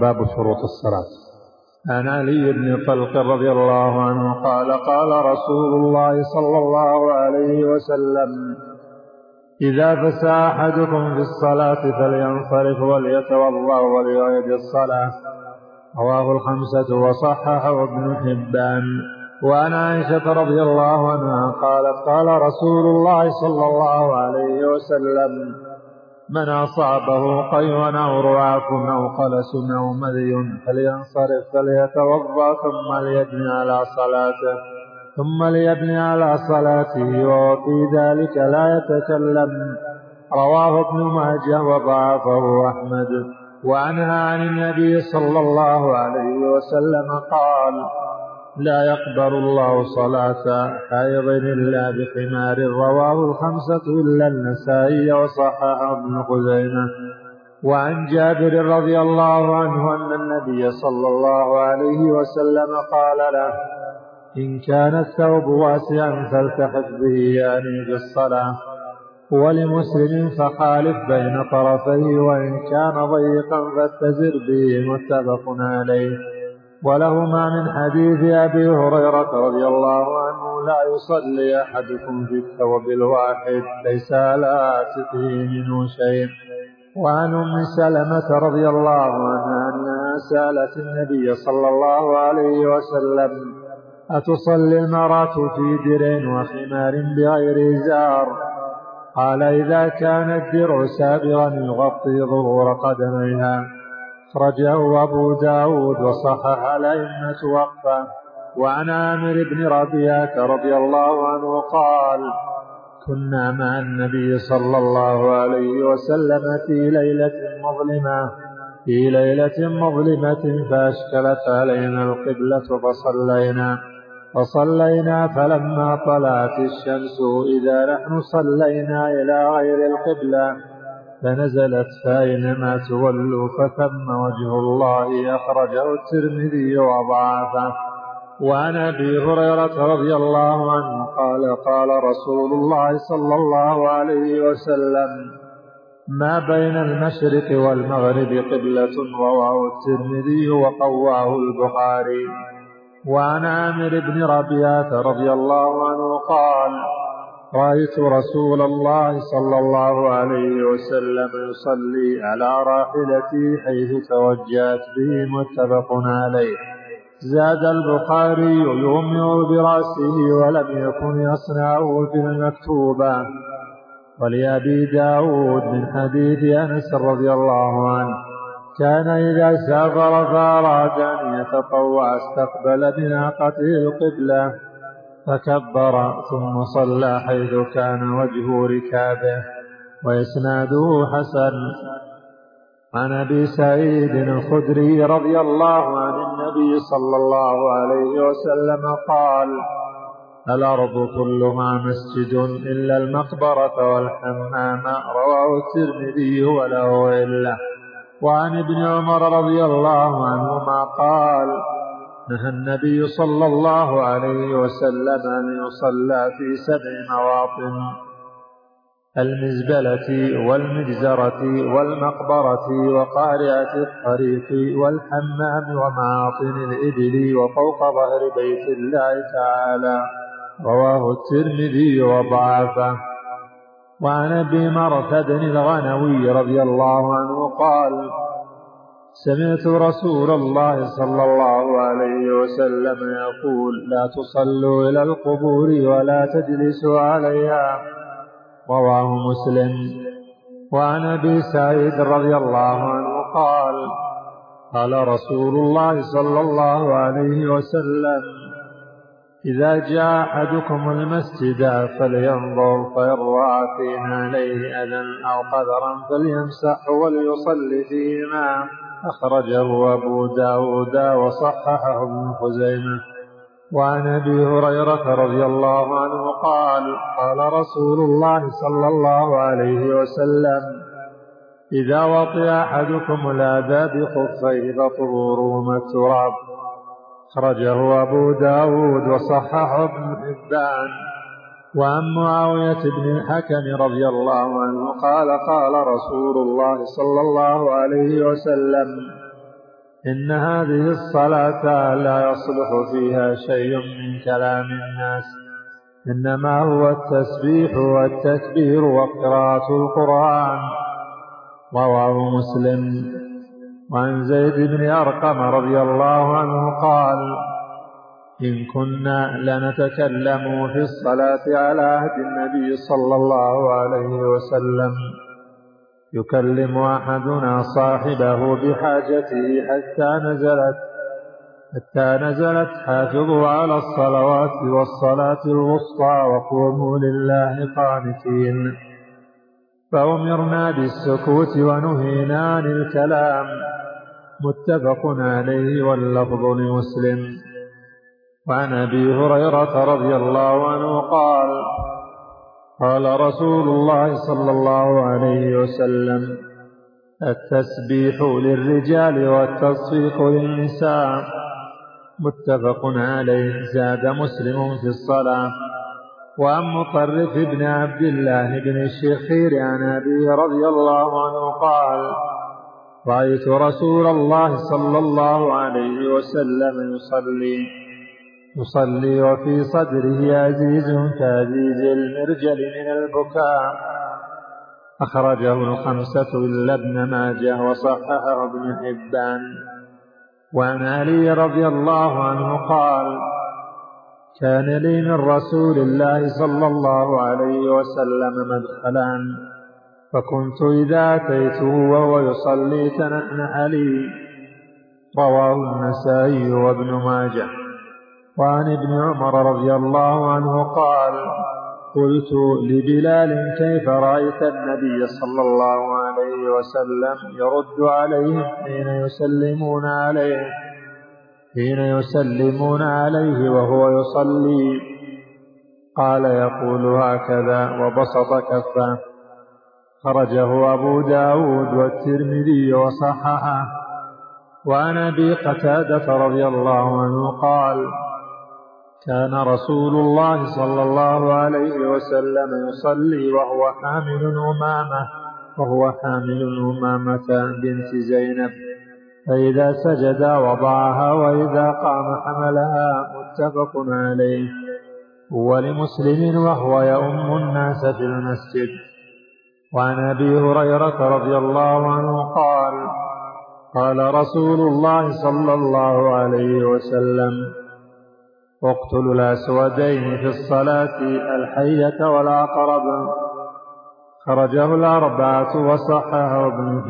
باب شروط الصلاة. عن علي بن طلق رضي الله عنه قال قال رسول الله صلى الله عليه وسلم إذا فسى أحدكم في الصلاة فلينصرف وليتوضأ وليعد الصلاة. رواه الخمسة وصححه ابن حبان. وعن عائشة رضي الله عنها قالت قال رسول الله صلى الله عليه وسلم من أصابه قيء أو رعاف أو قلس أو مذي فلينصرف فليتوضأ ثم ليبني على صلاته ثم ليبني على صلاته وفي ذلك لا يتكلم. رواه ابن ماجه وضعفه أحمد. وعنها عن النبي صلى الله عليه وسلم قال لا يقبل الله صلاة حائض إلا بخمار. رواه الخمسة إلا النسائي وصححه ابن خزيمة. وعن جابر رضي الله عنه أن النبي صلى الله عليه وسلم قال له إن كان الثوب واسعا فالتحف به يعني في الصلاة ولمسلم فخالف بين طرفيه وإن كان ضيقا فاتزر به متفق عليه. ولهما من حديث أبي هريرة رضي الله عنه لا يصلي أحدكم في الثوب الواحد ليس على آتقه منه شيء وعن أم سلمة رضي الله عنها أنها سألت النبي صلى الله عليه وسلم أتصلي المرأة في درع وخمار بغير إزار قال إذا كان الدرع سابغا يغطي ظهور قدميها. أخرجه أبو داود وصحح الأئمة وقفه. وعن عامر بن ربيعة رضي الله عنه قال كنا مع النبي صلى الله عليه وسلم في ليلة مظلمة. في ليلة مظلمة فأشكلت علينا القبلة فصلينا. فصلينا فلما طلعت الشمس إذا نحن صلينا إلى غير القبلة فنزلت فأينما تولوا فثم وجه الله أخرجه الترمذي وضعفه وعن أبي هريرة رضي الله عنه قال قال رسول الله صلى الله عليه وسلم ما بين المشرق والمغرب قبلة رواه الترمذي وقواه البخاري. وعن عامر بن ربيعة رضي الله عنه قال رأيت رسول الله صلى الله عليه وسلم يصلي على راحلتي حيث توجهت به متفق عليه. زاد البخاري يومئ برأسه ولم يكن يصنعه في المكتوبة. ولأبي داود من حديث أنس رضي الله عنه كان إذا سافر فأراد أن يتطوع استقبل بناقته القبلة. فكبر ثم صلى حيث كان وجه ركابه وإسناده حسن. عن أبي سعيد الخدري رضي الله عن النبي صلى الله عليه وسلم قال الأرض كلها مسجد إلا المقبرة والحمام رواه الترمذي وله إلا وعن ابن عمر رضي الله عنهما قال نهى النبي صلى الله عليه وسلم أن يصلى في سبع مواطن المزبلة والمجزرة والمقبرة وقارعة الطريق والحمام ومعاطن الإبل وفوق ظهر بيت الله تعالى رواه الترمذي وضعفه. وعن أبي مرثد الغنوي رضي الله عنه قال سمعت رسول الله صلى الله عليه وسلم يقول لا تصلوا إلى القبور ولا تجلسوا عليها. رواه مسلم. وعن أبي سعيد رضي الله عنه قال قال رسول الله صلى الله عليه وسلم إذا جاء أحدكم المسجد فلينظر فإن رأى فينا عليه أذى أو قدرا فليمسح وليصلي فيهما. أخرجه أبو داود وصححه ابن خزيمة. وعن أبي هريرة رضي الله عنه قال قال رسول الله صلى الله عليه وسلم إذا وطئ أحدكم الأذى بخفيه فطهورهما التراب. أخرجه أبو داود وصححه ابن حبان. وعن معاوية بن الحكم رضي الله عنه قال قال رسول الله صلى الله عليه وسلم إن هذه الصلاة لا يصلح فيها شيء من كلام الناس إنما هو التسبيح والتكبير وقراءة القرآن رواه مسلم. وعن زيد بن أرقم رضي الله عنه قال إن كنا لنتكلم في الصلاة على عهد النبي صلى الله عليه وسلم. يكلم أحدنا صاحبه بحاجته حتى نزلت حتى نزلت حافظوا على الصلوات والصلاة الوسطى وقوموا لله قانتين. فأمرنا بالسكوت ونهينا عن الكلام. متفق عليه واللفظ لمسلم. وعن أبي هريرة رضي الله عنه قال قال رسول الله صلى الله عليه وسلم التسبيح للرجال والتصفيق للنساء. متفق عليه. زاد مسلم في الصلاة. وعن مطرف بن عبد الله بن الشخير عن أبيه رضي الله عنه قال رأيت رسول الله صلى الله عليه وسلم يصلي. يصلي وفي صدره عزيز كعزيز المرجل من البكاء. أخرجه الخمسة إلا ابن ماجه وصححه ابن حبان. وعن علي رضي الله عنه قال كان لي من رسول الله صلى الله عليه وسلم مدخلا فكنت إذا أتيته وهو يصلي تنحنح لي رواه النسائي وابن ماجه. وعن ابن عمر رضي الله عنه قال قلت لبلال كيف رأيت النبي صلى الله عليه وسلم يرد عليهم حين يسلمون عليه؟ حين يسلمون عليه وهو يصلي. قال يقول هكذا وبسط كفه. خرجه أبو داود والترمذي وصححه. وعن أبي قتادة رضي الله عنه قال كان رسول الله صلى الله عليه وسلم يصلي وهو حامل أمامة وهو حامل أمامة بنت زينب. فإذا سجد وضعها وإذا قام حملها متفق عليه. ولمسلم وهو يؤم الناس في المسجد. وعن أبي هريرة رضي الله عنه قال قال رسول الله صلى الله عليه وسلم اقتلوا الأسودين في الصلاة الحية والعقرب خرجه الأربعة وصححه ابن